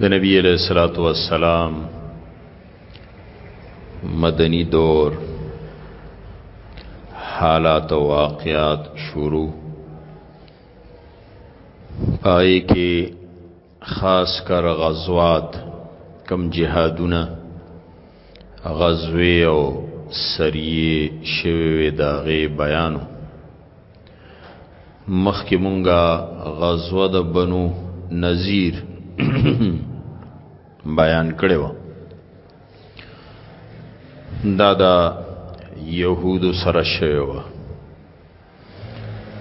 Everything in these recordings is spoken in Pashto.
د نبی علیہ الصلوۃ والسلام مدنی دور حالات او واقعات شروع پای کې خاص کر غزوات کم جهادونه غزوی او سریه شوی وی داغه بیانو مخکې مونږه غزوه د بنو نذیر بیان کړی و دا د یهودو سره شوی و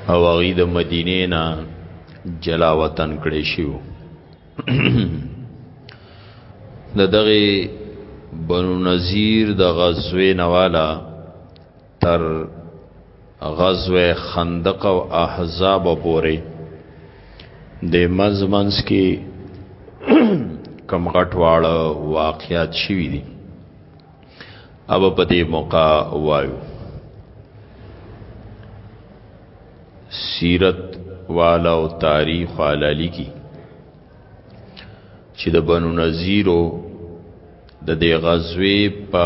او هغه د مدینه نه جلا وطن کړی شو د دغه بنو نذیر د غزوه نوالا تر غزوه خندق او احزاب پورې د مزمنس کې کم غټواړه واقعیات شوي دي اب په دې موقع وایو سیرت والا او تاریخ والا لیکي چې د بنو نذیرو د دې غزوې په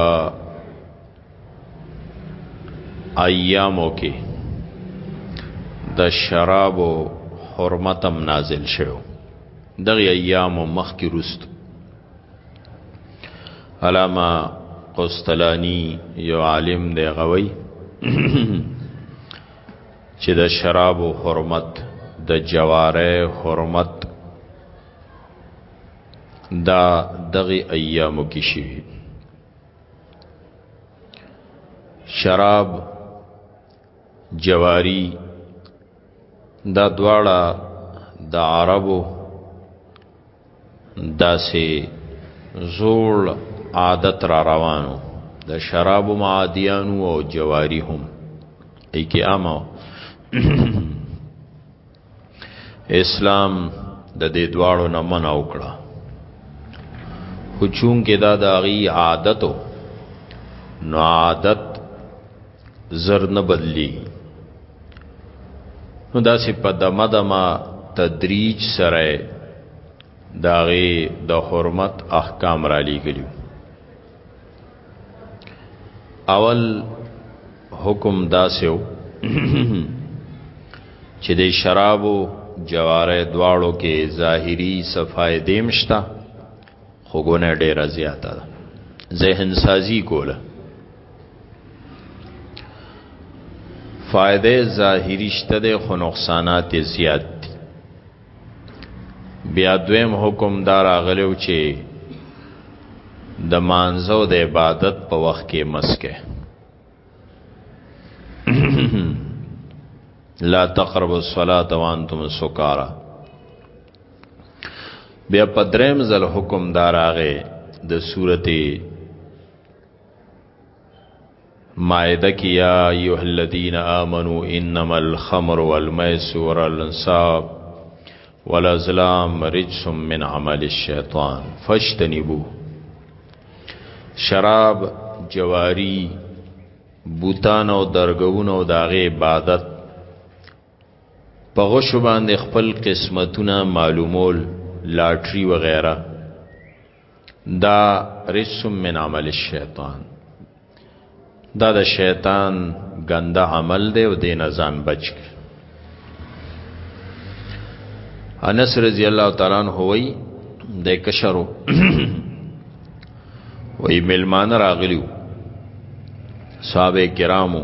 ایامو کې د شرابو حرمتم نازل شوه دغه ایامو مخکې رست علامه قسطلانی یو عالم دی غوي چې د شراب او حرمت د جواره حرمت دا دغه ایامو کې شي شراب جواری دا دواړه د عربو داسې زوړ عادت را روانو د شراب معادیانو او جواری هم ای کې عامو اسلام د دې دواړو نه منع وکړه خو چون کې دا د غي عادتو نو عادت زر نه بدلی نو داسې په دمه دمه تدریج سره داغه د حرمت احکام را لګلی اول حکم داسو چې د شرابو جواره دواړو کې ظاهری صفای دیمشتا خو ګونه ډیره زیاته ده ذهن سازی کوله فائدې ظاهری شته ده خو نقصانات زیات دي بیا دویم حکم دار اغلو چې د مانزو د عبادت په وخت کې مسکه لا تقربوا الصلاه وانتم سکارا بیا په دریم ځل حکم داراغه د سورته مائده کې یا ایه الذین آمنو انما الخمر والمیسر والانصاب والازلام رجس من عمل الشیطان فاجتنبو شراب جواری بوتان او درګون او داغه عبادت په غشو باندې خپل قسمتونه معلومول لاټري و غیره دا رسم من عمل الشیطان دا د شیطان ګنده عمل دی او دین ځان بچ کی انس رضی الله تعالی عنہ وای د کشرو وای ملمان راغلیو صحابه کرامو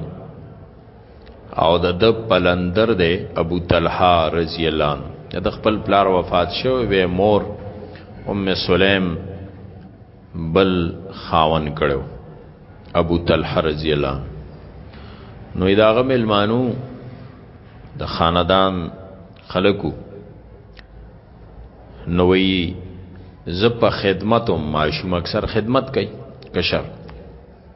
او د د پلندر دی ابو طلحه رضی الله عنه د خپل پلار وفات شو وی مور ام سلیم بل خاون کړو ابو طلحه رضی الله نو داغه ملمانو د خاندان خلکو نوې زپ خدمت او ماشوم اکثر خدمت کوي کشر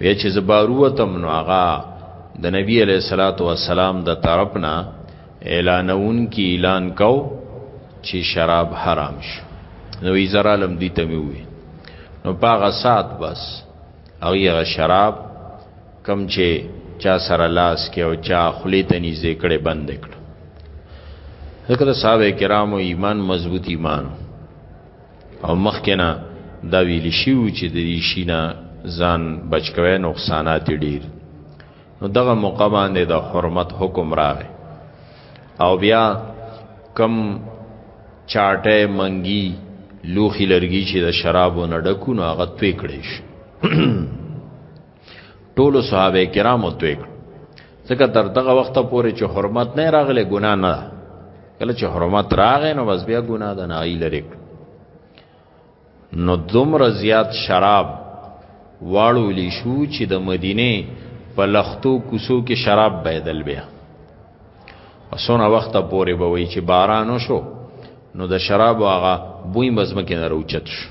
وی چې زبارو تم نو هغه د نبی علیہ الصلات والسلام د طرف نه اعلانون کی اعلان کو چې شراب حرام شو نو یې زرا لم دي ته وی نو پاغه سات بس هغه شراب کم چې چا سره لاس کې او چا خلی ته نږدې کړي بند کړ ذکر صاحب کرامو ایمان مضبوط ایمانو او مخکنه دا ویل شیو چې د دې شینا ځان بچکوي نقصانات ډیر نو دغه موقع باندې د حرمت حکم راغی او بیا کم چاټه منګي لوخي لرګي چې د شرابو نه ډکو نو هغه توې کړې شي ټول صحابه کرامو توې ځکه تر دغه وخت پورې چې حرمت نه راغله ګنا نه کله چې حرمت راغې نو بس بیا ګنا ده نه ای لري نو دومره زیات شراب واړو لې شو چې د مدینه په لختو کوسو کې شراب بيدل بیا اسونه وخت پورې به وي چې باران وشو نو د شراب هغه بوی مزمکه نه روچت شو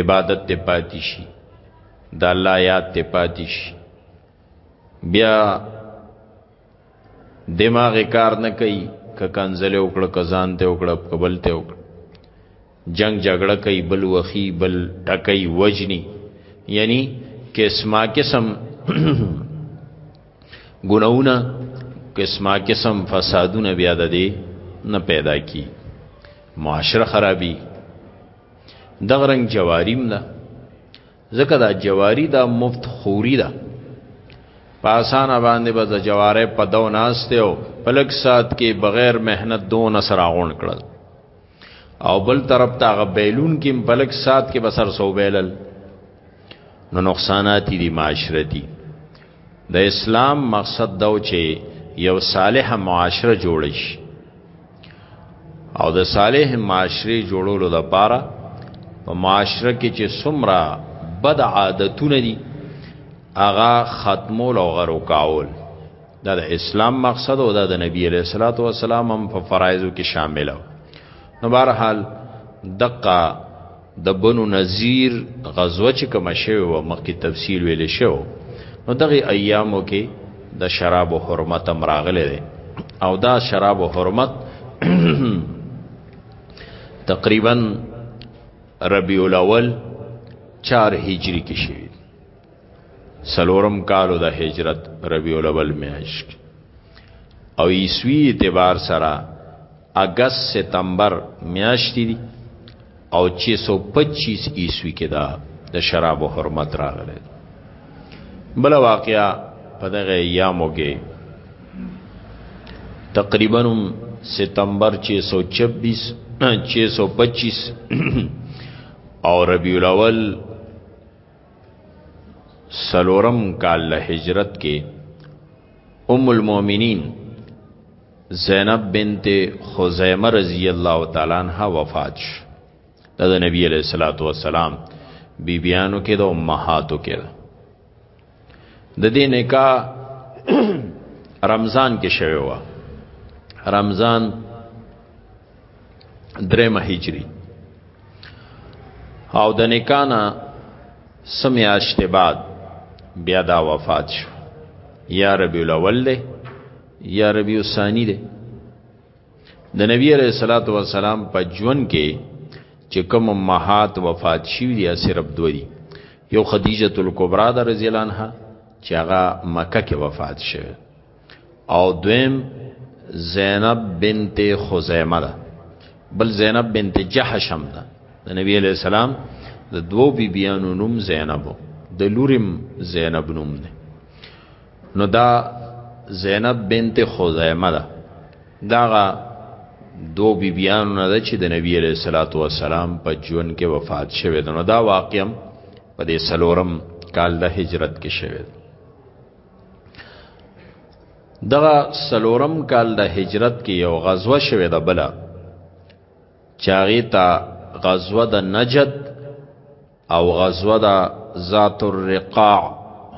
عبادت ته پاتې شي د الله یاد ته پاتې شي بیا دماغ کار نه کوي که کنځلې وکړه که ځان ته وکړه قبل ته وکړه جنگ جګړه کوي بل وخی بل ټکای وجنی یعنی قسمه قسم ګناونه قسمه قسم فسادونه بیا د دې نه پیدا کی معاشره خرابي دغه رنګ جواریم ده ځکه دا جواری دا مفت خوری ده په اسانه باندې به د جواره په دو ناشته او پلک سات کې بغیر مهنت دون سر اغون کړل او بل طرف ته غ بیلون کې پلک سات کې بسر سو بیلل نو نقصانات دي معاشرتي د اسلام مقصد دا و چې یو صالح معاشره جوړ شي او د صالح معاشري جوړولو لپاره په معاشره کې چې څومره بد عادتونه دي هغه ختمول او غرو کاول دا د اسلام مقصد او دا د نبی علیہ الصلوۃ والسلام هم په فرایضو کې شامل نو بهرحال دقه د بنو نذیر غزوه چې کومه شوې وه مخکې تفصیل ویل شو نو دغه ایامو کې د شراب و حرمت هم راغلی دی او دا شراب و حرمت تقریبا ربیع الاول چار هجری کې شوی سلورم کالو د هجرت ربیع الاول میاشت او عیسوی اعتبار سره اګست ستمبر میاشتې دي او 625 عیسوي کې دا د شراب او حرمت راغله بل واقعیا په دغه ایامو کې تقریبا ستمبر 626 625 او ربیع الاول سلورم کال هجرت کې ام المؤمنین زینب بنت خزیمه رضی الله تعالی عنها وفات شو دا د نبی علیہ الصلوۃ والسلام بیبیانو کې د امهاتو کې د دې نکاح رمضان کې شوی و رمضان درېم هجری او د نکاح نه سمیاشت بعد بیا دا وفات شو یا ربی الاول یا ربیع الثانی دی د نبی علیہ الصلوۃ والسلام په ژوند کې چې کوم امهات وفات شوی دی صرف دوه دي یو خدیجه الکبرى د رضی الله عنها چې هغه مکه کې وفات شوه او دویم زینب بنت خزیمه ده بل زینب بنت جحش هم ده د نبی علیہ السلام د دوو بیبیانو نوم زینب د لورم زینب نوم ده نو دا زینب بنت خزیمه ده داغه دو بیبیانو نه ده چې د نبی علیہ الصلوۃ والسلام په ژوند کې وفات شوه ده نو دا واقعا په دې سلورم کال د هجرت کې شوه دغه سلورم کال د هجرت کې یو غزوه شوه ده بلا چاغی تا غزوه د نجد او غزوه دا ذات الرقاع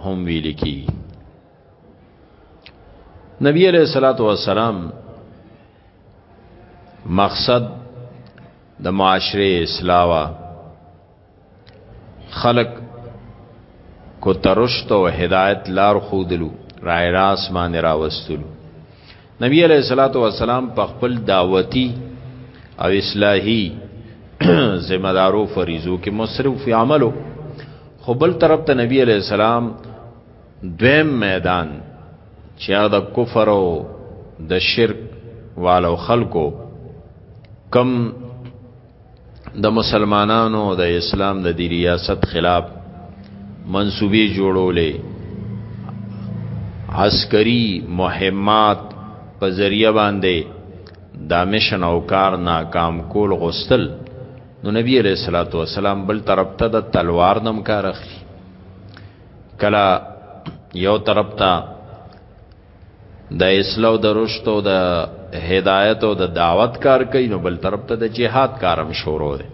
هم ویل کی نبی علیہ الصلوۃ والسلام مقصد د معاشره اسلاوا خلق کو ترشت او هدایت لار خودلو رای راس باندې راوستلو نبی علیہ الصلوۃ والسلام په خپل دعوتی او اصلاحی ذمہ دارو فریضو کې مصرف عملو خو بل طرف ته نبی علیہ السلام دویم میدان چې د کفر او د شرک والو خلکو کم د مسلمانانو د اسلام د دی ریاست خلاف منصوبې جوړولې عسکری مهمات په ذریعہ باندې دا مشن او کار ناکام کول غوستل نو نبی علیہ الصلوۃ والسلام بل طرف ته د تلوار نم کار اخلي کلا یو طرف ته د اسلام د رشد او د هدایت او د دعوت کار کوي نو بل طرف ته د جهاد کارم شروع دی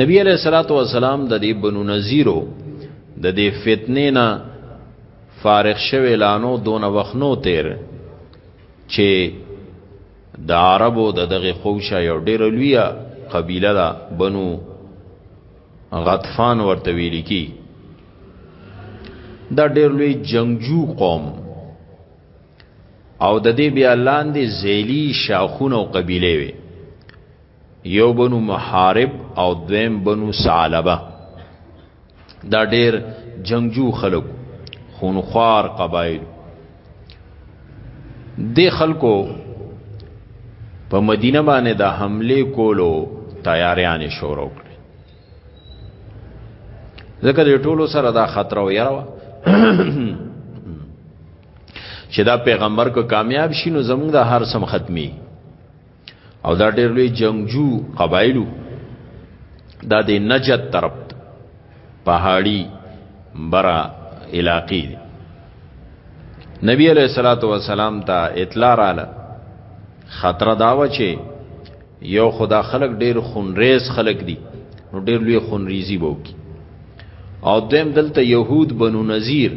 نبی علیہ الصلوۃ والسلام د دې بنو نذیرو د دې فتنې نه فارغ شوه لانو دون وخنو تیر چې د عربو د دغه خوشه یو ډیر لوی قبیله ده بنو غطفان ورته ویل کی دا ډیر لوی جنگجو قوم او د دې بیا لاندې زیلی شاخونه او قبیله وي یو بنو محارب او دویم بنو ثعلبه دا ډیر جنگجو خلک خونخوار قبایل د خلکو په مدینه باندې د حمله کولو تیاریانې شروع کړې ځکه د ټولو سره دا خطر او یره چې دا پیغمبر کو کامیاب شي نو زموږ د هر سم ختمي او دا ډېر لوی جنگجو قبایلو دا د نجد طرف پهاړي برا علاقې دي نبی علیہ الصلوۃ والسلام ته اطلاع رااله خطر داوه چې یو خدا خلق ډیر خونریز خلق دي نو ډیر لوی خونریزي وکي او دیم دلته يهود بنو نذیر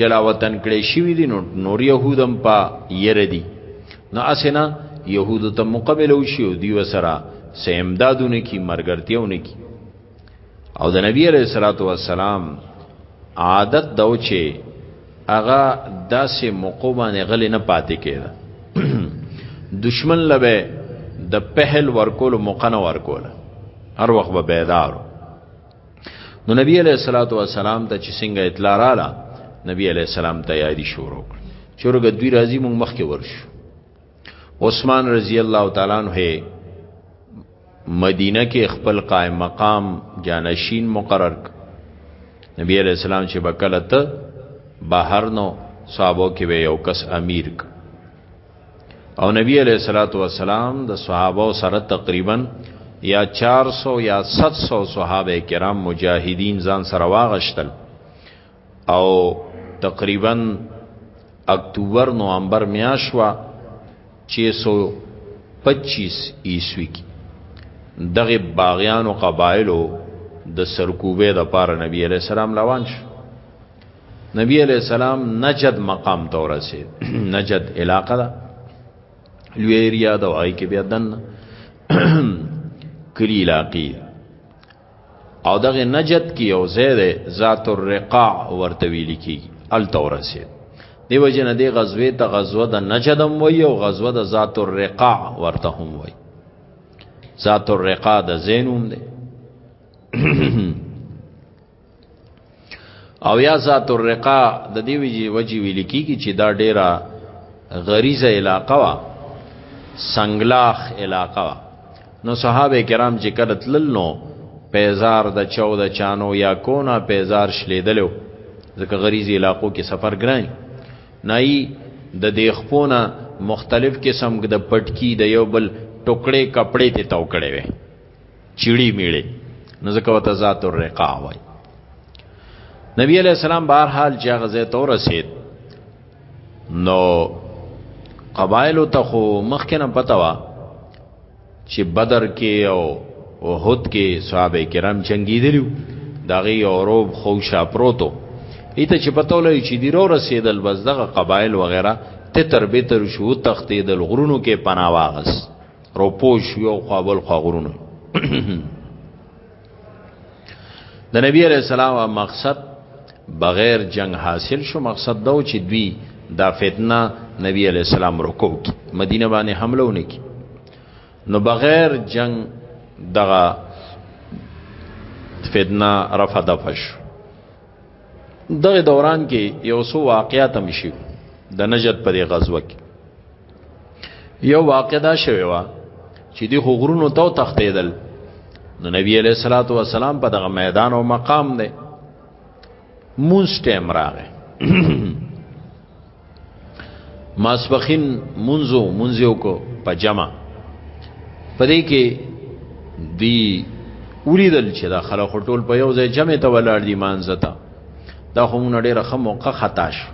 جلا وطن کړي شوی دي نو نور يهودم په ير دي نه اسنه يهودو ته مقابل او شي او دیو سره سه امدادونه کی مرګرتیونه کی او د نبی علیہ الصلوۃ والسلام عادت داو چې اغا داسې موقو باندې غلې نه پاتې کېده دشمن لبه د پهل ورکول موقنه ورکول هر وخت به بیدارو نو نبی علیہ الصلوۃ والسلام ته چې څنګه اطلاع رااله نبی علیہ السلام تیاری شروع کړ چورګ دوی راځي مونږ مخکې ورشو عثمان رضی الله تعالی عنہ مدینه کې خپل قائم مقام جانشین مقرر نبی علیہ السلام چې بکلت بهر نو صحابه کې یو کس امیر ک او نبی علیہ الصلوۃ والسلام د صحابه سره تقریبا یا 400 یا 700 صحابه کرام مجاهدین ځان سره واغشتل او تقریبا اکتوبر نوامبر میاشوا 625 عیسوی کی دغه باغیانو قبایلو د سرکوبه د پاره نبی علیہ السلام روان شو نبی علیہ السلام نجد مقام ته ورسید نجد علاقه ده لوی ایریا ده وای کې بیا دن کلی علاقې او دغه نجد کې یو ځای ده ذات الرقاع ورته ویل کی ال ته ورسید دیو جن دی غزوه ته غزوه د نجدم وای او غزوه د ذات الرقاع ورته هم وای ذات الرقاع د زینوم ده او یا ذات الرقا د دې وجې وجې ویل کیږي چې دا ډیره غریزه علاقه وا سنگلاخ علاقه وا نو صحابه کرام چې کله تلل نو پیزار د چاو د چانو یا کونه پیزار شلیدلو ځکه غریزي علاقو کې سفر ګران نه د دې خپونه مختلف قسم د پټکی د یو بل ټوکړې کپڑے ته توکړې وي چیړی میړی نو ځکه وته ذات الرقاع وای نبی علیہ السلام بهر حال چې هغه ځای ته ورسید نو قبایل ته خو مخکنه پتا وا چې بدر کې او احد کې صحابه کرام جنگی دیلو داغي اوروب خو شاپروتو ایته چې پتو لای چې دی رو رسیدل بس دغه قبایل وغیرہ تتر به تر شو تختیدل غرونو کې پناواغس روپوش یو قابل خغرونه د نبی علیہ السلام مقصد بغیر جنگ حاصل شو مقصد دا چې دوی دا فتنه نبی علیہ السلام رکو کی مدینه باندې حمله ونکي نو بغیر جنگ دغه فتنه رفع دفش دغه دوران کې یو سو واقعیات هم شي د نجد پرې غزوه کې یو واقع دا شوی و چې دی خو غرونو ته تختیدل نو نبی علیہ الصلوۃ والسلام په دغه میدان او مقام دی مونږ ټیم راغی ماسبخین منزو منزیو کو په جمع پدې کې دی ولیدل چې دا خلک ټول په یو ځای جمع ته ولاړ دي مانځتا دا خو مونږ ډیره خه موقع خطا شو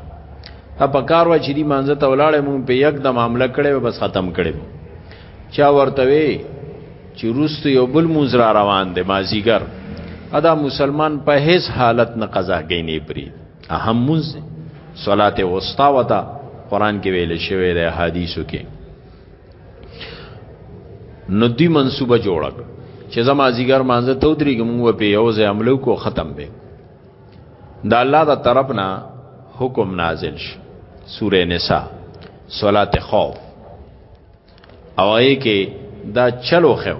دا په کار و چې دی مانزه ته ولاړې مونږ په یک د معاملې کړې بس ختم کړې چا ورته وی چې روس یو بل مونږ را روان دی مازیګر ادا مسلمان په هیڅ حالت نه قضا کینې پری اهم مونږ صلات وسطا وتا قران کې ویل شوی دی حدیثو کې نو دی منصوبه جوړک چې زما زیګر مانزه تو درېږي مونږ په یو ځای عملو کو ختم به د الله د طرف نه حکم نازل شي سوره نساء صلات خوف او ای کې دا چلو خو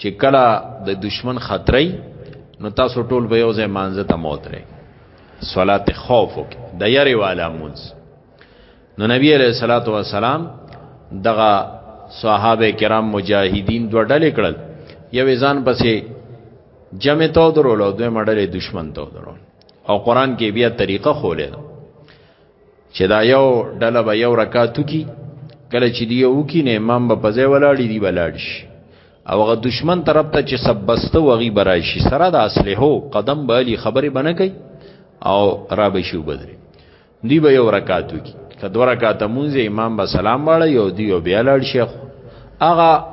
چې کله د دشمن خطرې نو تاسو ټول به یو ځای مانزه ته موت رې صلات خوف وکړه د یری والا مونږ نو نبی علیہ الصلوۃ والسلام دغه صحابه کرام مجاهدین دوه ډلې کړل یو ځان پسې جمع تو درول او دوی مډلې دشمن تو درول او قران کې بیا طریقه خولې ده چې دا یو ډله به یو رکعاتو کی کله چې دی یو کی نه امام به پځې ولاړی دی ولاړ شي او هغه دشمن طرف ته چې سبسته وغي برای شي سره د اصله هو قدم بالی خبره بنه کوي او را به شو بدري دی به یو رکعت وکي که دوه رکعاته مونږه امام به سلام واړی یو دی او بیا لاړ شیخ هغه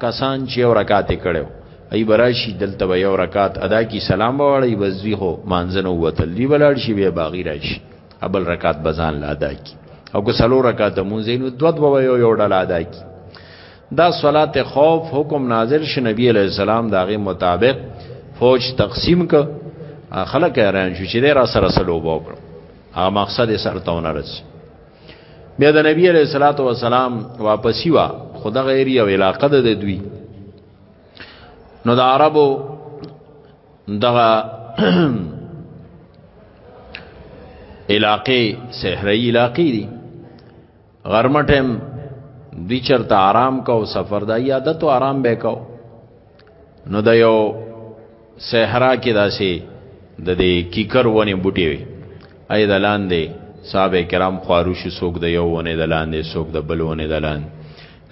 کسان چې یو رکعت کړو ای براشي دلته به یو رکعت ادا کی سلام واړی بس دی هو مانځنه وتل دی بلاړ شي بیا باغی راشي ابل رکعت بزان لا ادا کی او که سلو رکعت مونږه نو دوه دوه یو یو ډل ادا کی دا صلات خوف حکم نازل ش نبی علیہ السلام داغه مطابق فوج تقسیم ک خلک ایران شو چې را سره سلو وکړ هغه مقصد سره تاونه رس بیا د نبی علیہ الصلات والسلام واپسی وا خدا غیر یو علاقه د دوی نو د عربو دغه علاقې صحرايي علاقې دي غرمه ټیم دی چرته آرام کو سفر دا عادت او آرام به کو نو د یو صحرا کې داسې د دې کیکر ونی بوټي وي اې دلان دی صاحب کرام خواروش سوک د یو ونه دلان دی سوک د بل ونه دلان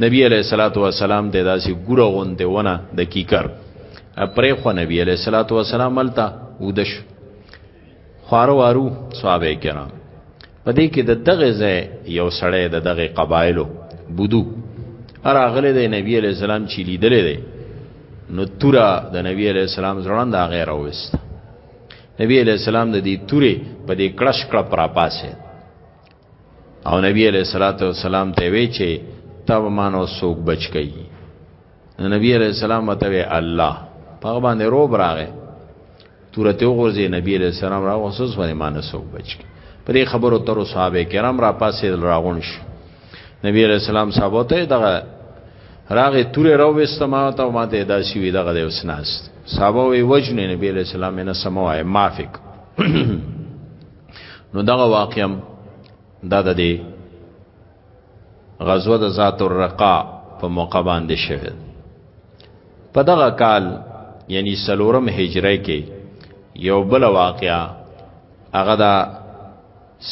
نبی علیہ الصلوۃ والسلام د داسې ګوره غونډه ونه د کیکر پرې خو نبی علیہ الصلوۃ والسلام ملتا ودش خوارو وارو صحابه کرام په دې کې د دغه ځای یو سړی د دغه قبایلو بودو اراغله د نبی علی السلام چې لیدلې دی نو تورا د نبی علی السلام ځړند هغه راوست نبی علی السلام د دې تورې په دې کلش کړه پر پاسه او نبی علیہ الصلوۃ والسلام ته وی چې تب مانو سوق بچ کئ نبی علیہ السلام وتوی الله په باندې روب راغې تورته وغورځي نبی علیہ السلام را وسوس باندې مانو سوق بچ کئ په دې خبرو تر صحابه کرام را پاسې راغون شو نبی علیہ السلام صحابه ته دغه راغه تورې راو وستما ته ما ته ادا شي وی دغه د وسناست صحابه وی وجنه نبی علیہ السلام نه سموای مافق نو دغه واقعم دا د دې غزوه د ذات الرقا په موقع باندې شوه په دغه کال یعنی سلورم هجری کې یو بل واقعا هغه دا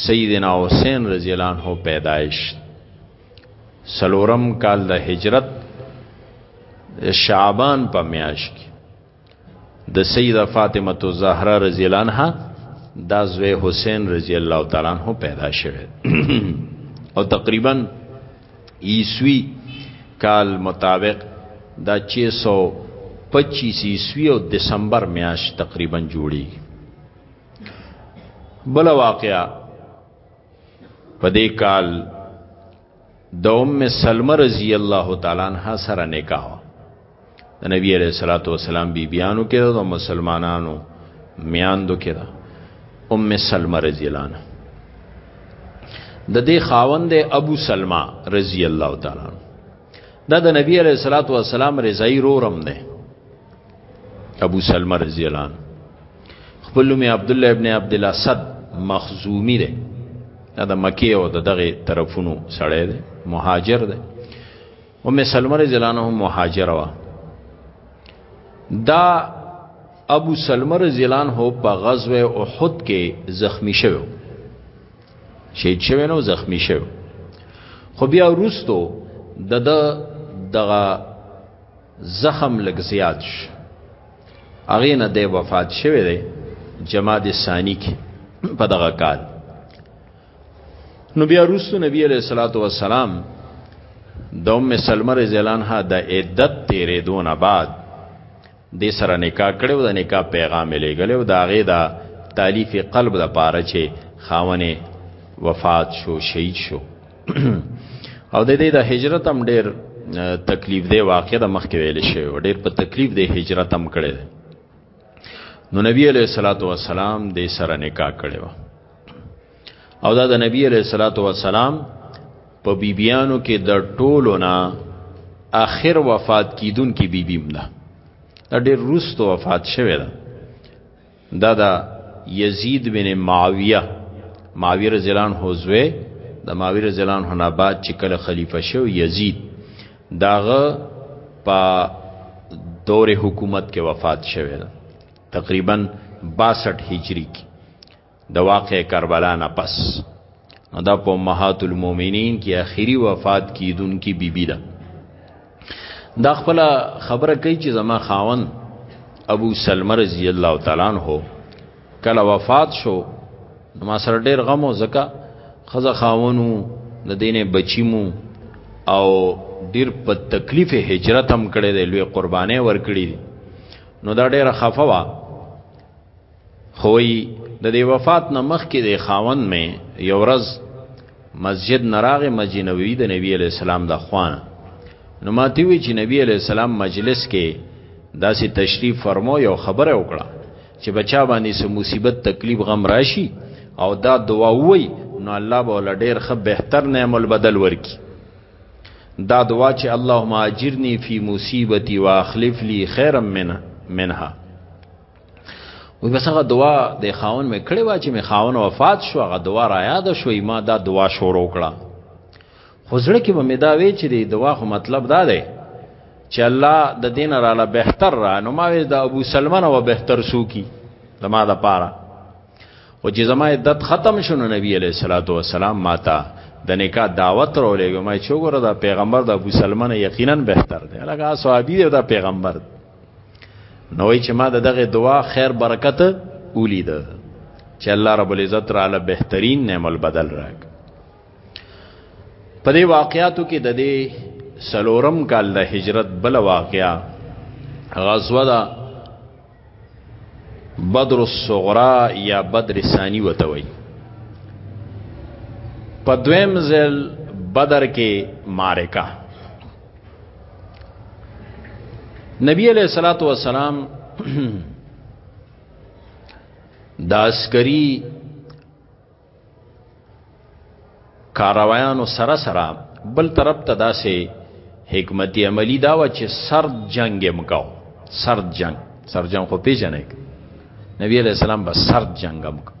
سیدنا حسین رضی الله عنه پیدایش سلورم کال د هجرت شعبان په میاش کې د سیده فاطمه الزهرا رضی الله عنها دا زوی حسین رضی الله تعالی عنہ پیدا شوه او تقریبا عیسوی کال مطابق دا 625 عیسوی او دسمبر میاش تقریبا جوړی بل واقعا په دې کال د ام سلمہ رضی الله تعالی عنها سره نکاح د نبی علیہ الصلوۃ والسلام بیبیانو کې د مسلمانانو میاندو کې دا ام سلمہ رضی الله عنها د دې خاوند ابو سلمہ رضی الله تعالی دا د نبی علیہ الصلوۃ والسلام رضای رورم نه ابو سلمہ رضی الله عنه خپل می عبد الله ابن عبد الاسد مخزومی دی دا د مکی او د دغه طرفونو سړی دی مهاجر دی ام سلمہ رضی الله عنها مهاجر وا دا ابو سلمہ رضی الله عنه په غزوه احد کې زخمی شوی شهید شوی نو زخمی شوی خو بیا روستو د دغه زخم لږ زیات شو هغې نه دی وفات شوی دی جماد ثانی کې په دغه کال نو بیا روستو نبی علیہ الصلوۃ والسلام د ام سلمہ رضی الله عنها د عدت تیرې دون بعد د سره نکاح کړو د نکاح پیغام لېګلو دا غې دا تالیف قلب د پاره چې خاونه وفات شو شهید شو او د دې د هجرت هم ډیر تکلیف دی واقع د مخ کې ویل شي ډیر په تکلیف دی هجرت هم کړی دی نو نبی علیہ الصلوۃ والسلام دې سره نکاح کړو او دا د نبی علیہ الصلوۃ والسلام په بیبیانو کې د ټولو نه اخر وفات کیدون کې بیبیم ده دا ډیر روستو وفات شوه ده دا دا یزید بن معاویه معاویه رضی الله عنه زوی د معاویه رضی الله عنه نه بعد چې کله خلیفہ شو یزید داغه په دور حکومت کې وفات شوه ده تقریبا 62 هجری کې د واقع کربلا نه پس دا په امهات المؤمنین کې اخیری وفات کیدون کې بیبی ده دا خپل خبره کوي چې زما خاون ابو سلمہ رضی الله تعالی عنہ کله وفات شو نو ما سره ډیر غم او زکه خزه خاونو د دینه بچیمو او ډیر په تکلیف هجرت هم کړی دی لوی قربانې ور کړی نو دا ډیره خفه وا خوی د دې وفات نه مخکې د خاوند مې یو ورځ مسجد نراغه مسجد نبوي د نبی علی السلام د خوانه نو ماته وی چې نبی علی السلام مجلس کې داسې تشریف فرمو یو خبره وکړه چې بچا باندې سه مصیبت تکلیف غم راشي او دا دعا وای نو الله به ول ډیر خ بهتر نعم البدل ورکی دا دعا چې اللهم اجرنی فی مصیبتی واخلف لی خیرا منها وی بس هغه دعا د خاون مې کړې و چې مې خاون وفات شو هغه دعا را یاد شوې ما دا دعا شروع کړه خو زړه کې مې دا وی چې د دعا خو مطلب دا دی چې الله د دین را له بهتر را نو ما د ابو سلمان او بهتر سو کی زما د پاره او چې زما عدت ختم شونه نبی علیہ الصلوۃ والسلام ماتا د نکاح دعوت رولېګم چې وګوره دا پیغمبر د ابو سلمان یقینا بهتر دی لکه صحابي دا پیغمبر دی نوې چې ما دغه دعا خیر برکت ولید چې الله رب العزت را له بهترین نعمت البدل راک په دې واقعاتو کې د دې سلورم کال د هجرت بل واقعا غزوه دا بدر الصغرا یا بدر ثانی وتوي په دویم ځل بدر کې معرکه نبی علیہ الصلات والسلام دا عسکری کاروایانو سره سره بل طرف ته داسې حکمت عملی دا و چې سرد جنگ یې مکاو سرد جنگ سرد جنگ خو پیژنې نبی علیہ السلام به سرد جنگ مکاو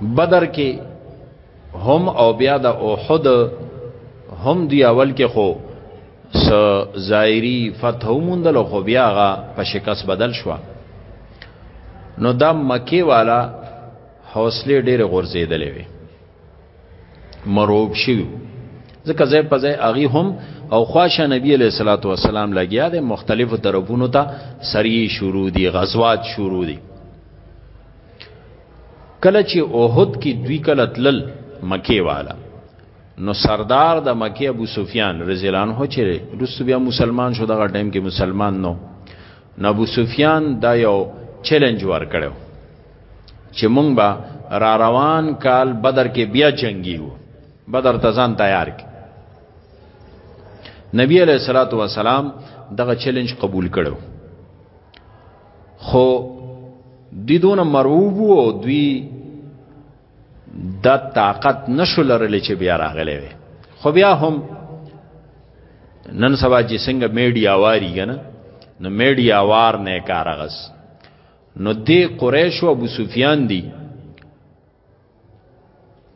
بدر کې هم او بیا د احد هم دی اول کې خو س زایری فتح موندل خو بیا غا په شکست بدل شو نو دا مکی والا حوصله ډېر غورځېدلې وي مروب شوی ځکه ځای په ځای اغي هم او خواشه نبی علیہ الصلوۃ والسلام لګیا د مختلفو طرفونو ته سری شروع دي غزوات شروع دي کله چې اوحد کې دوی کله تلل مکه والا نو سردار د مکه ابو سفیان رضی الله عنه چې رسو بیا مسلمان شو دغه ټیم کې مسلمان نو نو ابو سفیان دا یو چیلنج ور کړو چې مونږ به را روان کال بدر کې بیا جنگیو بدر ته ځان تیار کی نبی علیہ الصلوۃ والسلام دغه چیلنج قبول کړو خو دی دون مروب او دوی د طاقت نشو لرلې چې بیا راغلې وي خو بیا هم نن سبا چې څنګه میډیا واری کنه نو میډیا وار نه کارغس نو دی قریش او ابو سفیان دی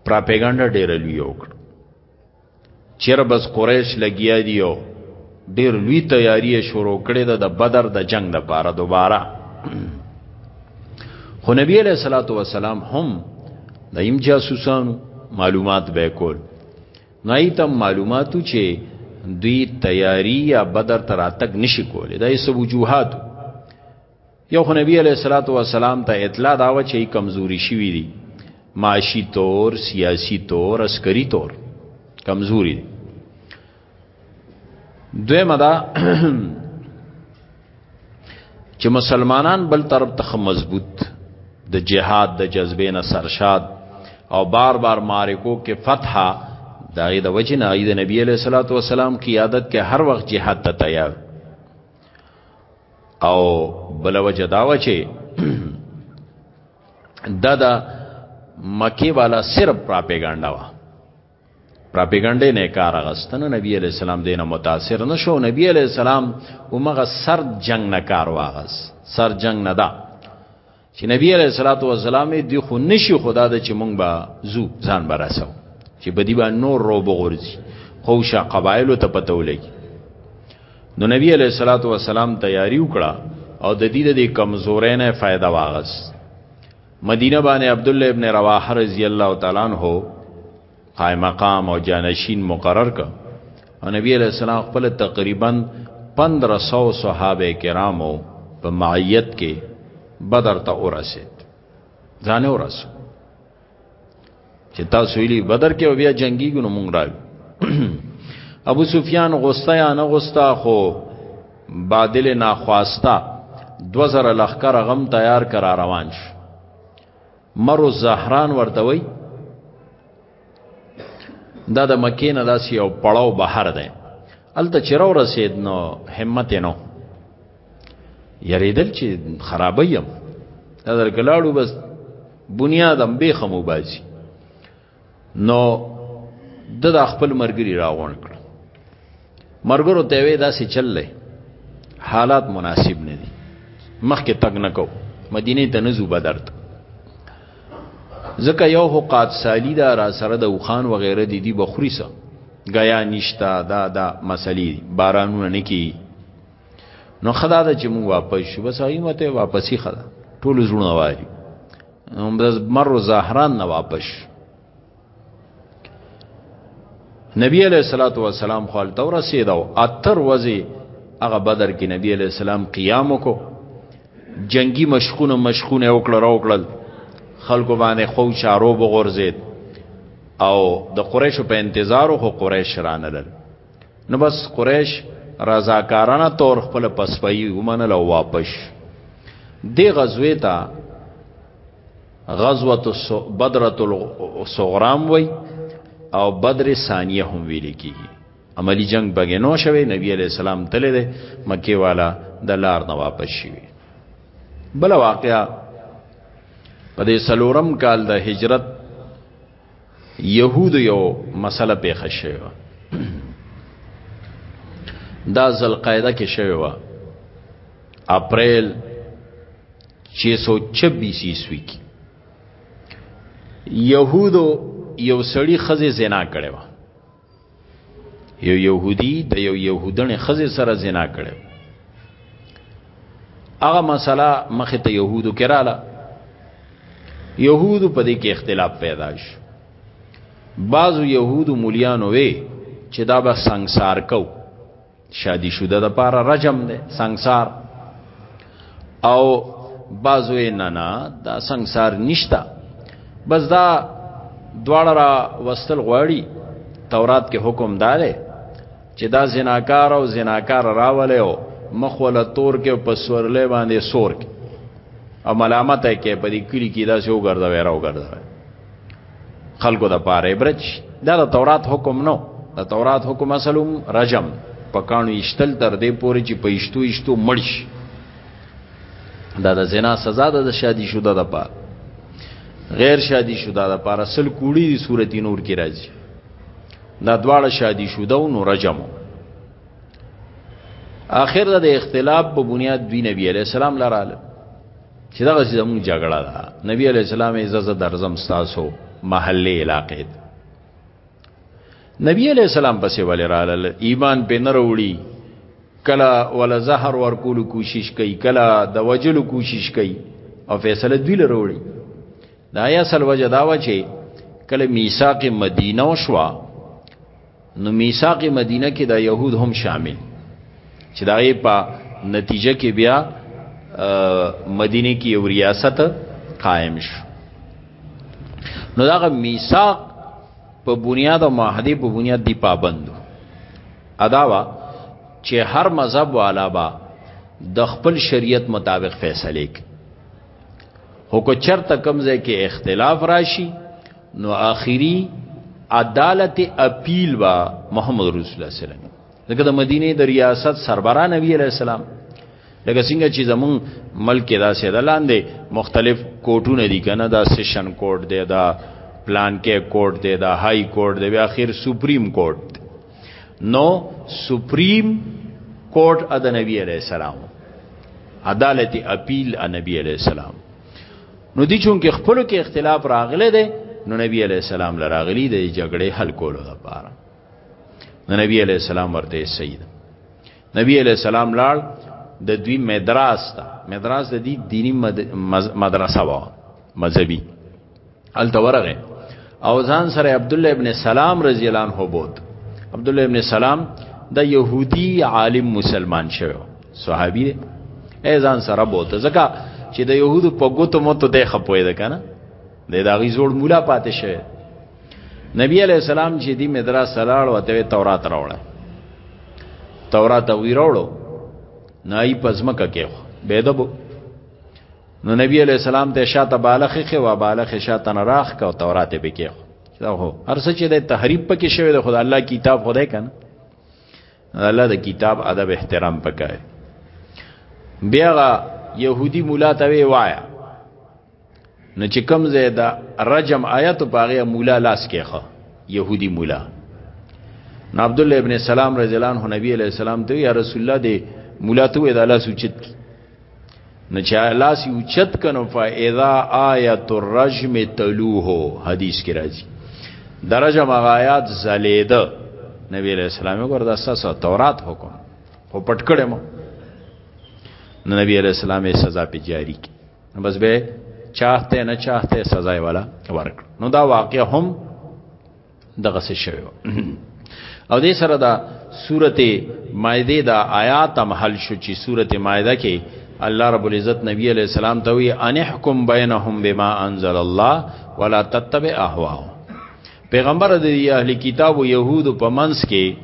پراپګاندا ډیر لوی وکړ چیر بس قریش لګیا دی او ډیر لوی تیاری شروع کړی د بدر د جنگ د پاره دوباره خو نبی علیہ الصلوۃ والسلام هم د ایم جاسوسان معلومات به کول نه ایتم معلوماتو چې دوی تیاری یا بدر تراتک نشي کولی دا یې سب وجوهات یو خو نبی علیہ الصلوۃ والسلام ته اطلاع دا و چې کمزوري شوی دي معاشي تور سیاسی تور عسکری تور کمزوري دي دویمه دا چې مسلمانان بل طرف ته مضبوط د جهاد د جذبې نه سرشاد او بار بار معرکو کې فتح داغه د وجه نه د نبی علیہ الصلوۃ والسلام قیادت کې هر وخت جهاد ته تیار او بل وجه دا و چې دا دا مکی والا صرف پراپیګاندا وا پراپیګاندا نه کار غستنه نبی علی السلام دینه متاثر نشو نبی علی السلام اومغه سر جنگ نه کار واغس سر جنگ نه دا چې نبی علیہ الصلوۃ والسلام دی خو نشي خدا د چې مونږ با زو ځان براسو چې بدی با نور رو بغورځي خوشا قبایل ته پته ولګي نو نبی علیہ الصلوۃ والسلام تیاری وکړه او د دې د کمزورې نه फायदा واغس مدینه باندې عبد الله ابن رواحه رضی الله تعالی عنہ قائم مقام او جانشین مقرر ک او نبی علیہ السلام خپل تقریبا 1500 صحابه کرامو په معیت کې بدر ته ورسید ځان ورس چې تاسو ویلي بدر کې بیا جنگي ګنو مونږ راو ابو سفیان غوستا یا نه غوستا خو بادل ناخواستا 2000 لخر غم تیار کرا روان شو مرو زهران ورته وای دا د مکې نه داسې یو پړاو بهر دی هلته چې راو رسېد نو همت یې نو یریدل چې خرابه یم دا درګلاړو بس بنیادم بیخم وباسي نو د د خپل مرګري راغون کړ مرګرو ته وی داسې چللې حالات مناسب نه دي مخکې تګ نه کو مدینه ته نزو بدرت ځکه یو هو قات سالی دا را سره د وخان و غیره دي دي بخوري سه غیا نشتا دا دا مسلې بارانونه نه کی نو خدا دا چې مو واپس شو بس هغه مته واپسی خدا ټول زړه وایي هم د مر زهران نه واپس نبی علیہ الصلوۃ والسلام خپل تور رسیدو اتر وځي هغه بدر کې نبی علیہ السلام قیام وکړو جنگی مشقونه مشقونه وکړه راوکړل خلکو باندې خو چارو بغورځید او د قریشو په انتظار خو قریش رانه لل نو بس قریش رضاکارانه طور خپل پسپایي ومنل او واپس دی غزوه ته غزوه بدرۃ الصغرام وای او بدر ثانیه هم ویل کیږي عملی جنگ بګې نو شوه نبی علی السلام تله ده مکی والا د لار نه واپس شي بل واقعا په دې سلورم کال د هجرت يهود یو مسله پیښه شوی و دا ذلقاعده کې شوی و اپریل 626 عیسوی کې يهودو یو سړی خزه زنا کړي و یو يهودي د یو يهودنې خزه سره زنا کړي هغه مسله مخه ته يهودو کړاله يهودو په دې کې اختلاف پیدا شو بعضو يهودو مليانو وي چې دا به سنگسار کو شادی شوده د پاره رجم ده سنگسار او بازوی نه نه دا سنگسار نشتا بس دا دواړه را وستل غواړي تورات کې حکم داره چې دا زناکار او زناکار راولې او مخوله تور کې په سورلې باندې سور کې او ملامت کې په دې کلی کې دا شو ګرځا ویراو ګرځا خلکو د پاره عبرت شي دا د تورات حکم نو د تورات حکم اصلوم رجم پکانو یشتل تر دې پوري چې په یشتو یشتو مرش دا د زنا سزا ده د شادي شوده د پاره غیر شادي شوده د پاره اصل کوړي دي صورت نور کې راځي دا دواړه شادي شوده او نور رجم اخر د اختلاف په بنیاد دوی نبی علی السلام لراله چې دغه زموږ جګړه ده نبی علی السلام یې ززه درزم تاسو محله علاقې نبی علی السلام پسې ولې رالل ایمان په نه وروړي کلا ولا زهر ورکول کوشش کوي کلا د وجل کوشش کوي او فیصله دوی لره وړي دا یا سل وجه دا و چې کله میثاق مدینه وشوه نو میثاق مدینه کې دا يهود هم شامل چې دا یې په نتیجه کې بیا مدینه کې یو ریاست قائم شو نو دا میثاق په بنیاد او معاهده په بنیاد دی پابندو اداوا چې هر مذهب والا با د خپل شریعت مطابق فیصله کوي هو کو چرته کمزې کې اختلاف راشي نو آخری عدالت اپیل با محمد رسول الله سلام دغه د مدینه د ریاست سربرا نبی علیہ السلام لکه څنګه چې زمون ملک دا سیده لاندې مختلف کوټونه دي کنه دا سیشن کوټ دی دا پلان کې کوټ دی دا های کوټ دی اخر سپریم کوټ نو سپریم کوټ د نبی علیہ السلام عدالت اپیل نبی علیہ السلام نو دی چون کې خپل کې اختلاف راغله ده نو نبی علی السلام لراغلی د جګړې حل کولو لپاره نو نبی علی السلام ورته سید نبی علی السلام لاړ د دوی مدراس ته مدراس د دې دینی مدرسه و مذهبي ال تورغه او ځان سره عبد الله ابن سلام رضی الله عنه بوت عبد الله ابن سلام د يهودي عالم مسلمان شوی صحابي دی ای ځان سره بوته ځکه چې د يهودو په ګوتو متو دی خپوي ده کنه د داغي زوړ مولا پاتې شوی نبی علی السلام چې دی مدرسه لاړ وته تورات راوړل تورات ویروړو نای پزمکه کې بيدبو نو نبی علی السلام ته شاته بالخ خو و بالخ شاته نه راخ کو تورات به کې دا هو هر څه چې د تحریف پکې شوی د خدای الله کتاب خدای کنه الله د کتاب ادب احترام پکای بیا يهودي مولا ته وی وایا نو چې کم زیاده رجم آیت پاغه مولا لاس کېخه يهودي مولا نو عبد الله ابن سلام رضی الله عنه نبی علیہ السلام ته یا رسول الله دې مولا ته وی دا لاس اوچت کی نو چا لاس یو چت کنو فاذا آیت الرجم تلوه حدیث کې راځي درجه مغایات زلید نبی علیہ السلام ورته اساسه تورات حکم خو پټ کړه مو نبی علیہ السلام سزا په جاری کی بس به چاہتے نه چاہتے سزا والا ورک نو دا واقع هم دغه څه شوی او دې سره دا سورته مائده دا آیات هم حل شو چې سورته مائده کې الله رب العزت نبی علیہ السلام ته وی ان احکم بینهم بما انزل الله ولا تتبع اهواهم پیغمبر د اهل کتاب او يهود په منس کې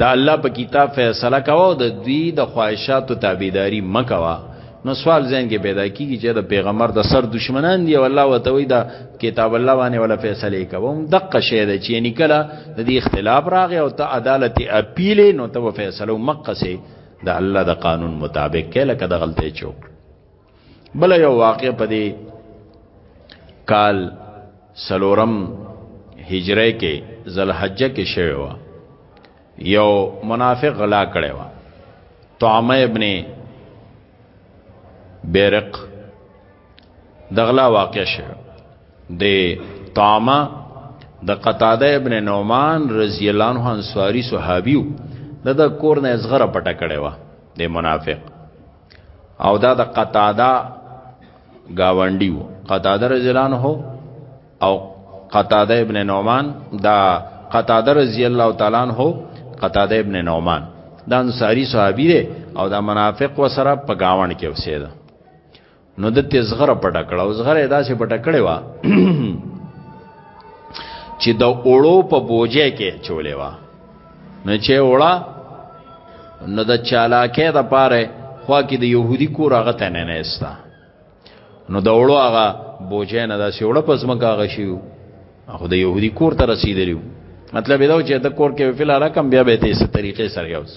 دا الله په کتاب فیصله کاوه او د دوی د خواهشاتو تابعداري مکوا نو سوال ځین کې پیدا کیږي چې د پیغمبر د سر دشمنان دی او الله وته وی دا کتاب الله باندې ولا فیصله کوم دقه شی دی چې نکلا د دې اختلاف راغی او ته عدالت اپیل نو ته فیصله مقصه د الله د قانون مطابق کله کده غلطه چوک بل یو واقع په دې کال سلورم هجره کې ذلحجه کې شوی و یو منافق غلا کړی و طعمه ابن بیرق دغلا واقع شوی د طعمه د قتاده ابن نعمان رضی الله عنه انصاری صحابیو د د کور نه زغره پټه کړي و د منافق او دا د قتاده گاونډي وو قتاده رضی الله عنه او قتاده ابن نعمان دا قتاده رضی الله تعالی عنہ قتاده ابن نعمان دا انصاری صحابي دی او دا منافق وسره په گاوند کې وسید نو د تزغره پټه کړه او زغره داسې پټه کړې و چې د اوړو په بوجه کې چولې و نه چې وړه نو د چالاکه د پاره خوا کې د يهودي کور هغه ته نه نهستا نو د وړو هغه بوجه نه داسې وړه پس مګه هغه شیو هغه د يهودي کور ته رسیدلی مطلب دا چې د کور کې فل رقم بیا به تیسه طریقې سره یوز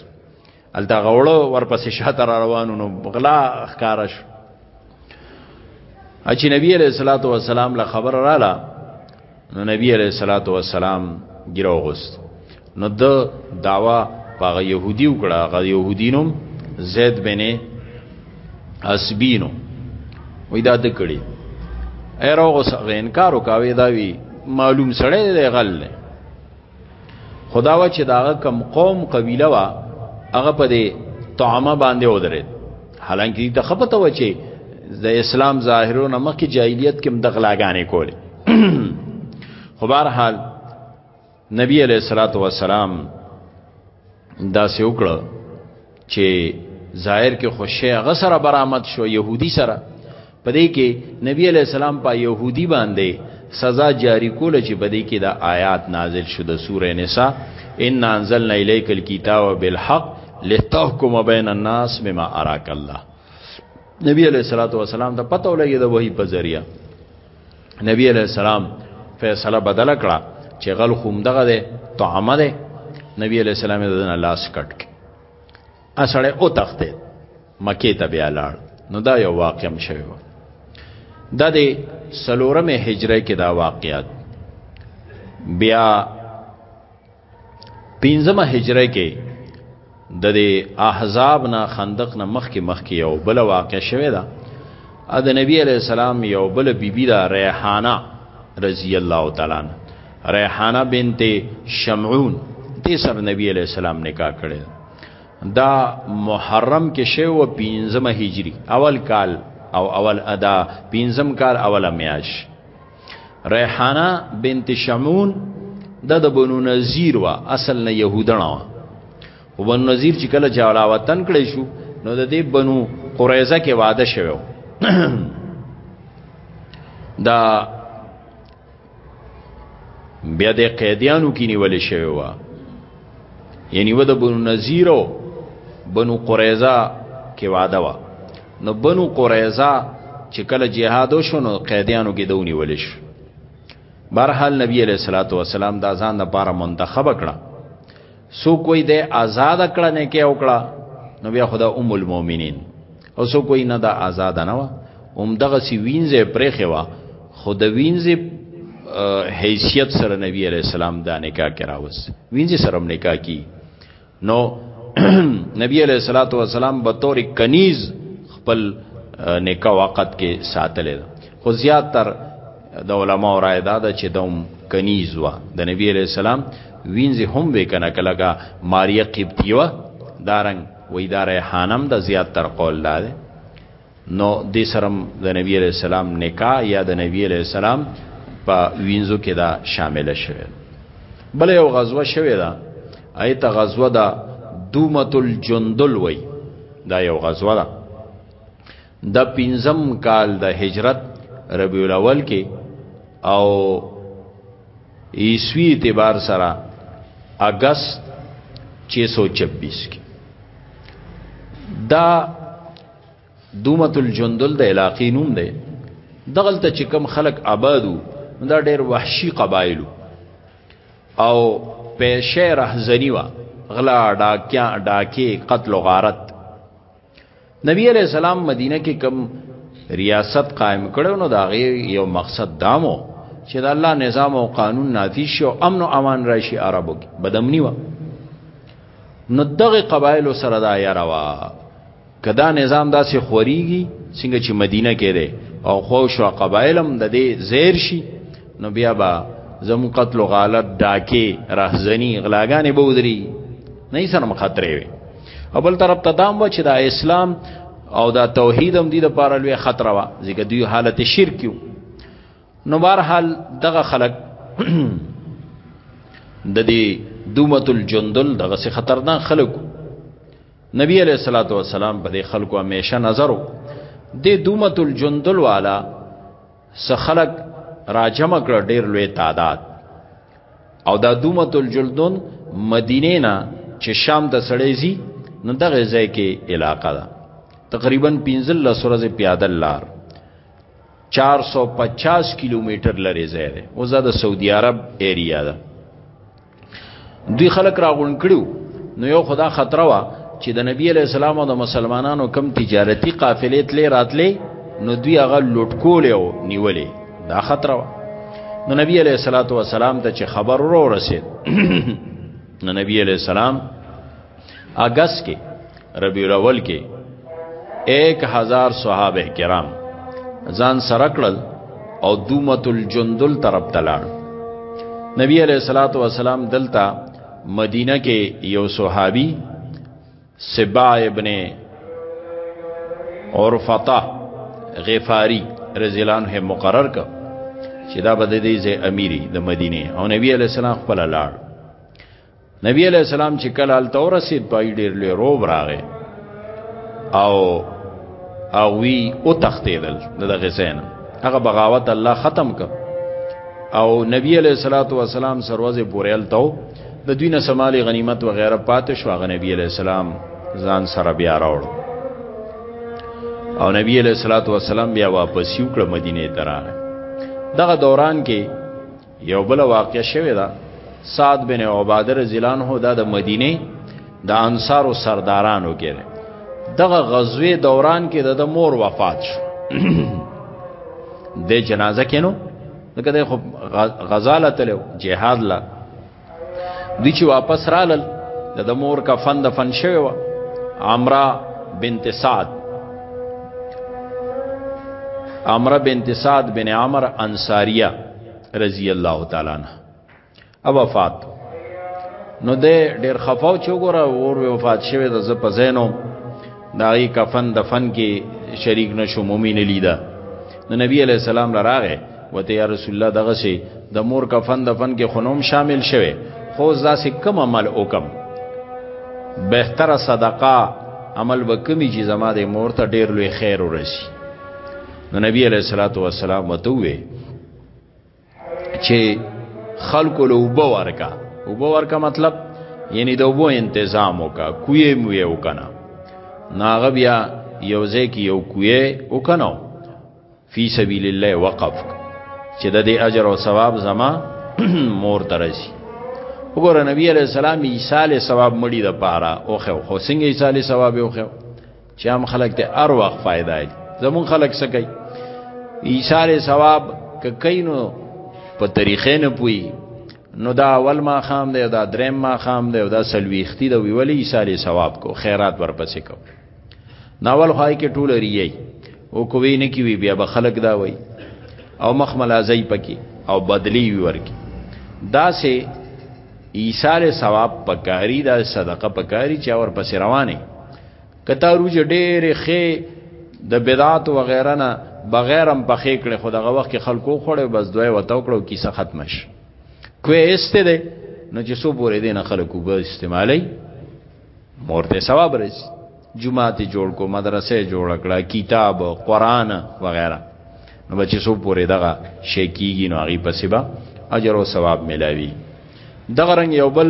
ال دا غوړو ورپسې شاته را روانو نو غلا ښکارش اچي نبی عليه الصلاه والسلام له خبر رااله نو نبی عليه الصلاه والسلام ګیرو غوست نو د داوا پاغه يهودي وکړه هغه يهودینوم زید بن اسبینو وې دا د کړي ایرو غوسه انکار وکاوي دا وی معلوم سړی دی غل نه خدا و چې دا کم قوم قبيله وا هغه په دې طعامه باندې ودرید حالانکه دې ته خپته و چې د اسلام ظاهرونه مخکې جاهلیت کې مدغلاګانې کولې خو بهر حال نبی علیہ الصلوۃ والسلام دا سه وکړه چې ظاهر کې خوشی هغه سره برآمد شو يهودي سره پدې کې نبی علی السلام په يهودي باندې سزا جاری کوله چې پدې کې دا آیات نازل شو د سوره نساء ان انزلنا الیک الكتاب بالحق لتحکم بین الناس بما اراک الله نبی علیہ الصلوۃ والسلام ته پته ولګی د وحی په ذریعہ نبی علیہ السلام فیصله بدل کړه چې غل خوم دغه ده طعامه ده نبی علیہ السلام د لاس کټ کې اسړې او تخته مکه ته بیا لاړ نو دا یو واقع هم شوی و دا د سلورمه هجره کې دا واقعیت بیا پنځمه هجره کې د احزاب نه خندق نه مخ کې مخ کې یو بل واقع شوه دا د نبی علی السلام یو بل بیبی دا ریحانه رضی الله تعالی عنها ریحانه بنت شمعون دې سره نبی علی السلام نکاح کړی دا محرم کې شوه و 15 هجری اول کال او اول ادا 15 کال اوله میاش ریحانه بنت شمون د د بنو نذیر وا اصل نه يهودانه وا وبن نذیر چې کله چې علا وطن کړی شو نو د دې بنو قریظه کې واده شوو دا بیا د قیدیانو کې نیول شوی و یعنی و د بنو نذیرو بنو قریظه کې واده و نو بنو قریظه چې کله جهاد وشو نو قیدیانو کې دونی ولش برحال نبی علیہ الصلوۃ والسلام دا ځان د پاره منتخب کړه سو کوئی د آزاد کړه نه کې او کړه نو بیا خدا ام المؤمنین او سو کوئی نه دا آزاد نه و ام دغه سی وینځه پرې خوا خود وینځه حیثیت سره نبی علیہ السلام دا نکاح کراوس وینځه سره نکاح کی نو نبی علیہ الصلوۃ والسلام به تور کنیز خپل نکاح وخت کې ساتل خو زیات تر د علماء رائے دا ده چې دوم کنیز وا د نبی علیہ السلام وینځ هم وکنه کلهګه ماریه قبطیه دارنګ وې دارې حانم د زیات تر قول لاله نو دې سرم د نبی علیہ السلام نکاح یا د نبی علیہ السلام په وینځو کې دا شامل شوه بل یو غزوه شوه دا ایت غزوه دا دومت الجندل وای دا یو غزوه ده د پنځم کال د هجرت ربیع الاول کې او عیسوی اعتبار سره اگست 626 کې دا دومه الجندل د علاقې نوم دی دغلته چې کم خلک آبادو دا ډېر وحشي قبایلو او پیشه رهزنی و غلا ډاکیا ډاکی قتل و غارت نبی علیہ السلام مدینه کې کم ریاست قائم کړو نو دا غي یو مقصد دامو چې د الله نظام او قانون نافذ شي او امن او امان راشي عربو کې بدمنی و نو دغه قبایل سره دا یاروا کدا نظام داسې خوريږي څنګه چې مدینه کې ده او خو شو قبایلم د دې زیر شي نو بیا با زمو قتل و غالت ډاکې راهزنی غلاګانې به ودري نه سره مخاطرې وي اول طرف ته دام و چې دا اسلام او دا توحید هم دي د پاره لوی خطر وا ځکه دوی حالت شرک یو نو بهرحال دغه خلک د دې دومت الجندل دغه سي خطرناک خلکو نبی علیہ الصلوۃ والسلام په خلکو همیشه نظرو د دومت الجندل والا سخلق راجم کړ ډیر لوی تعداد او دا دومت الجلدون مدینه نه چې شام د سړی زی نو دغه ځای کې علاقه ده تقریبا 15 سورزه پیاده لار 450 کیلومتر لري ځای ده او زده سعودي عرب ایریا ده دوی خلک راغون کړو نو یو خدا خطر وا چې د نبی علی السلام او د مسلمانانو کم تجارتی قافلې تلې راتلې نو دوی هغه لوټ کول او نیولې دا خطر وا نو نبی علی السلام ته چې خبر ورو رسید نو نبی علی السلام اگست کې ربیع الاول کې 1000 صحابه کرام ځان سره کړل او دومت الجندل طرف تلار نبی علیہ الصلوۃ والسلام دلتا مدینه کې یو صحابي سبا ابن اور فتح غفاری رضی الله عنه مقرر ک چې دا بده دی زه امیری د مدینه او نبی علی السلام خپل لاړ نبی علیہ السلام چې کله ال تورسید پای ډیر لوی روب راغې او او وی او تختیدل دغه زین هغه بغاوت الله ختم ک او نبی علیہ الصلوۃ والسلام سروازه پورې ال تو د دوی نه سمالي غنیمت و غیره پاتې شو هغه نبی علیہ السلام ځان سره بیا راوړ او نبی علیہ الصلوۃ والسلام بیا واپس یو کړ مدینه ته راغی دغه دوران کې یو بل واقع شوه دا سعد بن عباده رضی الله عنه دا د مدینه د انصارو سردارانو کې دغه غزوه دوران کې د مور وفات شو د جنازه کینو دغه د غزاله تل جهاد لا دی چې واپس رالل د د مور کا فن د فن شوی و عمرا بنت سعد عمرا بنت سعد بن عمر انصاریه رضی الله تعالی عنها او وفات نو د ډیر خفاو چوغره ور وفات شوی د ز په زینو داغي کفن دفن کې شریک نشو مومن لیدا نو نبی علی السلام لراغه وته یا رسول الله دغه شی د مور کفن دفن کې خنوم شامل شوه خو ځاسې کم عمل وکم بهتره صدقه عمل وکمی چې زما د مور ته ډیر لوی خیر ورسی نو نبی علیہ الصلوۃ والسلام وتوي چې خلق له وبو ورکا وبو ورکا مطلب یعنی د وبو تنظیم وکا کوی مو یو کنه ناغه بیا یو ځکه یو کوی وکنو فی سبیل الله وقف چې د دې اجر او ثواب زما مور ترسي وګوره نبی علیہ السلام عیسی علیہ ثواب مړی د پاره اوخه خو څنګه عیسی علیہ ثواب اوخه چې هم خلک ته هر وخت فائدہ دي زمون خلک څه کوي ایثار ثواب ککینو په طریقې نه پوي نو دا اول ما خام دی دا دریم ما خام دی دا سلويختی دا ویولې ایثار ثواب کو خیرات ورپسې کو ناول خای کې ټول ریي او کوي نه کی وی بیا به خلک دا وای او مخ ملازی پکې او بدلی وی ورکی دا سه ایثار ثواب پکاري دا صدقه پکاري چې اور پس روانه کته روجه ډېرې خې د بدعات و غیره نه بغیرم پخې کړې خو دغه وخت کې خلکو خوړې بس دوی وتو کړو کیسه ختم شي کوې است دې نو چې سو پورې دې نه خلکو به استعمالي مورته ثواب رسي جمعات جوړ کو مدرسې جوړ کړه کتاب قران و غیره نو بچې سو پورې دغه شي کیږي نو هغه پسې به اجر او ثواب ملاوي دغه رنګ یو بل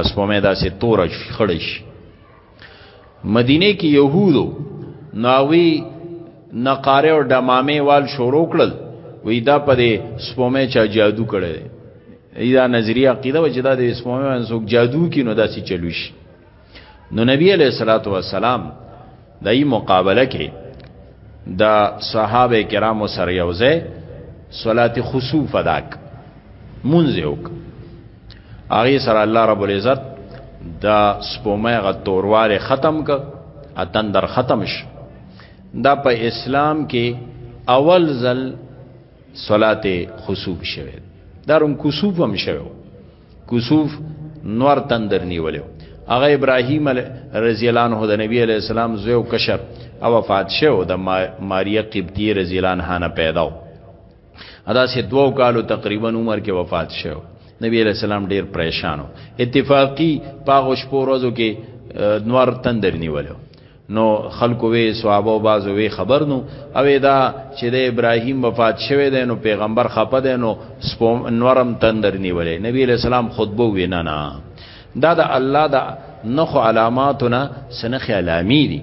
اسپومه داسې توره شي خړې شي مدینه کې يهودو ناوی نقاره او دمامه وال شروع کړل وې دا په دې سپومه چا جادو کړي دا نظریه عقیده و چې دا د سپومه باندې جادو کې نو داسې چلوش نو نبی علیہ الصلوۃ والسلام دای مقابله کې دا صحابه کرامو سره یوځه صلات خسوف ادا ک منځ یو ک هغه سره الله رب العزت دا سپومه غ تورواله ختم ک اتن در ختم ش دا په اسلام کې اول ځل صلات خسوف شوه دارم کسوف هم شوه کسوف نور تندر نیولیو هغه ابراهیم رضی الله عنه د نبی علی السلام زوی او کشر او وفات شو د ماریا قبطی رضی الله عنها نه پیداو ادا سه دوو کالو تقریبا عمر کې وفات شو نبی علیہ السلام ډیر پریشانو اتفاقی پاغوش پوروزو کې نور تندر نیولو نو خلکو وی صحابه او بازو وی خبر نو او دا چې د ابراهیم وفات شوه دی نو پیغمبر خپه دی نو سپوم نورم تندر نیولې نبی علیہ السلام خطبه وینا نه دا د الله د نخ علاماتونه سنخ علامی دي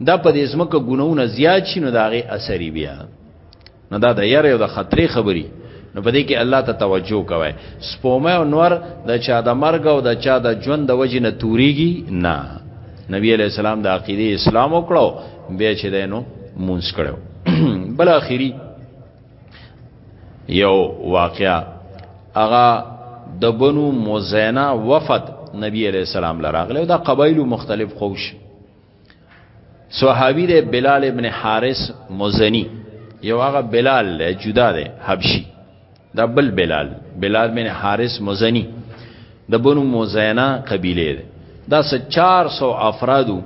دا په دې زمکه ګناونه زیات شي نو داغه اثر بیا نو دا د یاره او د خطرې خبري نو په دې کې الله ته توجه کوي سپومه او نور د چا د مرګ او د چا د ژوند د وجې نه توريږي نه نبی علی السلام د عقیده اسلام وکړو بیا چې دینو مونږ کړو بل اخیری یو واقعا اغا د بنو مزینا وفد نبی علیہ السلام لراغله دا قبایل مختلف خوش صحابي دی بلال ابن حارث مزنی یو هغه بلال له جدا دی حبشي دا بل بلال بلال ابن حارث مزنی د بنو مزینا قبیله ده دا 400 افرادو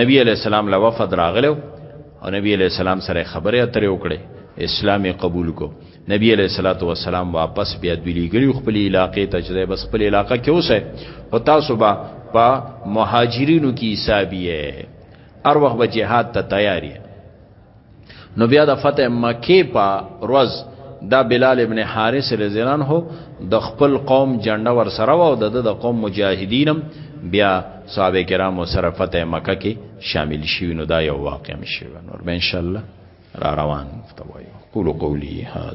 نبی علیہ السلام له وفد راغلو او نبی علیہ السلام سره خبرې اترې وکړې اسلامي قبول کو نبی علیہ الصلوۃ والسلام واپس بیا دوی لګلی خپل علاقې ته چې بس خپل علاقې کې اوسه او تاسو به په مهاجرینو کې حسابیه هر وخت به جهاد ته تیاری نو بیا د فتح مکه په روز دا بلال ابن حارث رضی الله عنه د خپل قوم جنډه ور سره و او د قوم مجاهدینم بیا صحابه کرام سره فتح مکه کې شامل شي نو دا یو واقع مشي نور به ان شاء الله را روان فتوایو قولو قولی هذا